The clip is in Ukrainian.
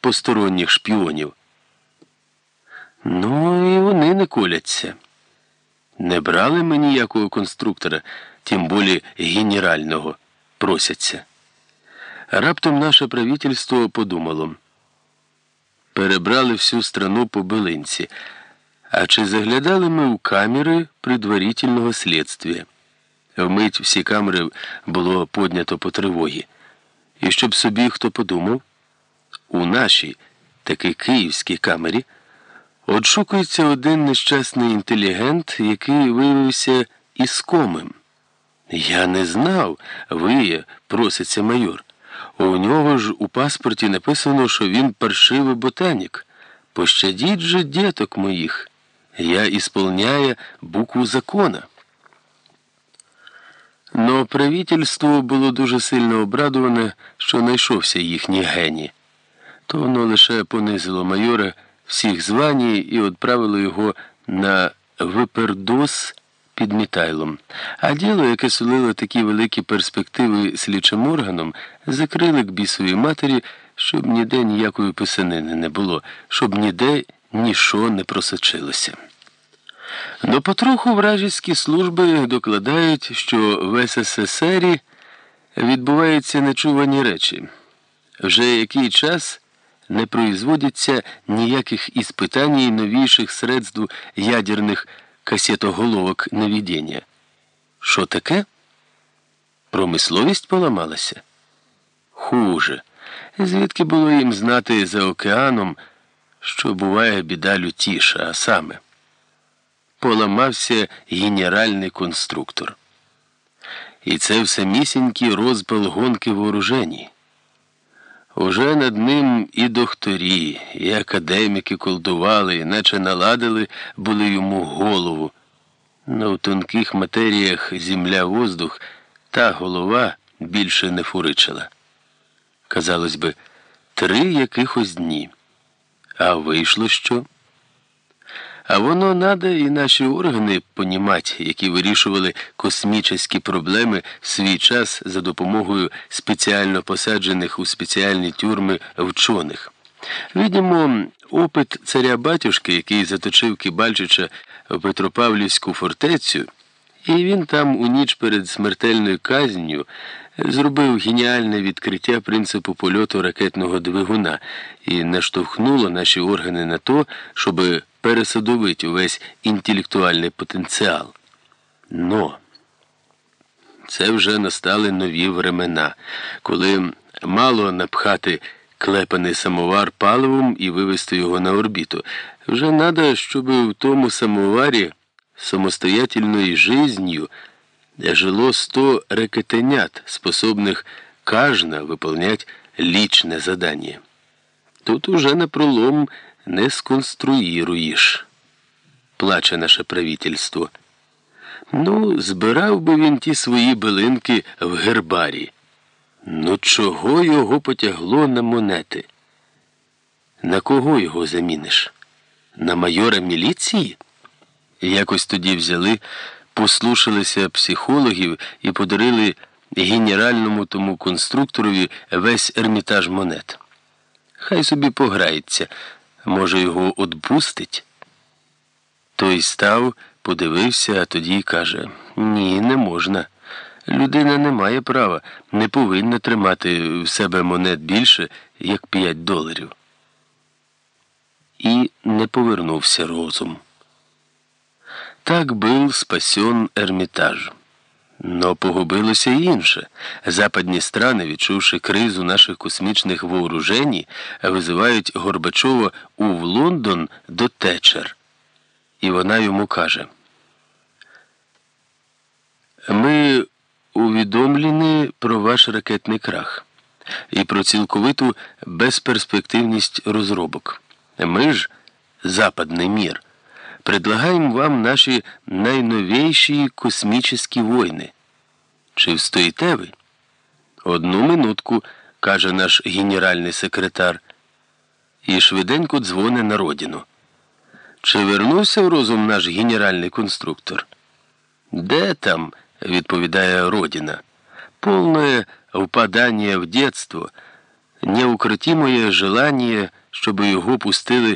посторонніх шпіонів. Ну, і вони не коляться. Не брали ми ніякого конструктора, тим більше генерального, просяться. Раптом наше правительство подумало. Перебрали всю страну по билинці. А чи заглядали ми у камери предварительного слідства? Вмить всі камери було поднято по тривогі. І щоб собі хто подумав, у нашій, таки київській камері, Отшукується один нещасний інтелігент, який виявився іскомим. Я не знав, ви, проситься майор. У нього ж у паспорті написано, що він паршивий ботанік. Пощадіть же діток моїх. Я ісполняю букву закона. Но правительство було дуже сильно обрадоване, що знайшовся їхній геній. То воно лише понизило майора всіх звані і відправили його на випердос під Мітайлом. А діло, яке сулило такі великі перспективи слідчим органам, закрили к бісовій матері, щоб ніде ніякої писанини не було, щоб ніде нічого не просочилося. Но потроху вражеські служби докладають, що в СССР відбуваються нечувані речі. Вже який час не производяться ніяких іспитань новіших средств ядерних касетоголовок наведення. Що таке? Промисловість поламалася? Хуже. Звідки було їм знати за океаном, що буває біда лютіша, а саме? Поламався генеральний конструктор. І це все місінький розпал гонки вооружені. Уже над ним і докторі, і академіки колдували, наче наладили були йому голову. Но в тонких матеріях земля воздух та голова більше не фуричила. Казалось би, три якихось дні. А вийшло що? А воно надо і наші органи понімати, які вирішували космічні проблеми в свій час за допомогою спеціально посаджених у спеціальні тюрми вчених. Відімо опит царя батюшки, який заточив Кибальчича в Петропавлівську фортецю, і він там у ніч перед смертельною казнью зробив геніальне відкриття принципу польоту ракетного двигуна і наштовхнуло наші органи на то, щоб пересадовить увесь інтелектуальний потенціал. Но це вже настали нові времена, коли мало напхати клепаний самовар паливом і вивести його на орбіту. Вже треба, щоб в тому самоварі самостоятельною жизнью жило сто ракетенят, способних каждое выполнять личное задание. Тут уже на пролом не сконструїруєш, плаче наше правительство. Ну, збирав би він ті свої билинки в гербарі. Ну, чого його потягло на монети? На кого його заміниш? На майора міліції? Якось тоді взяли, послушалися психологів і подарили генеральному тому конструкторові весь ермітаж монет. Хай собі пограється. Може, його отпустить? Той став, подивився, а тоді каже Ні, не можна. Людина не має права, не повинна тримати в себе монет більше, як 5 доларів. І не повернувся розум. Так був спасен Ермітаж. Но погубилося й інше. Западні страни, відчувши кризу наших космічних вооружень, визивають Горбачова у Лондон до Течер. І вона йому каже: Ми увідомлені про ваш ракетний крах і про цілковиту безперспективність розробок. Ми ж, западний мір предлагаем вам наші найновіші космічні війни. Чи встоїте ви? Одну минутку, каже наш генеральний секретар, і швиденько дзвоне на родину. Чи вернувся в розум наш генеральний конструктор? Де там? відповідає родина. Повне впадання в дєтство. неукротимое желание, щоб його пустили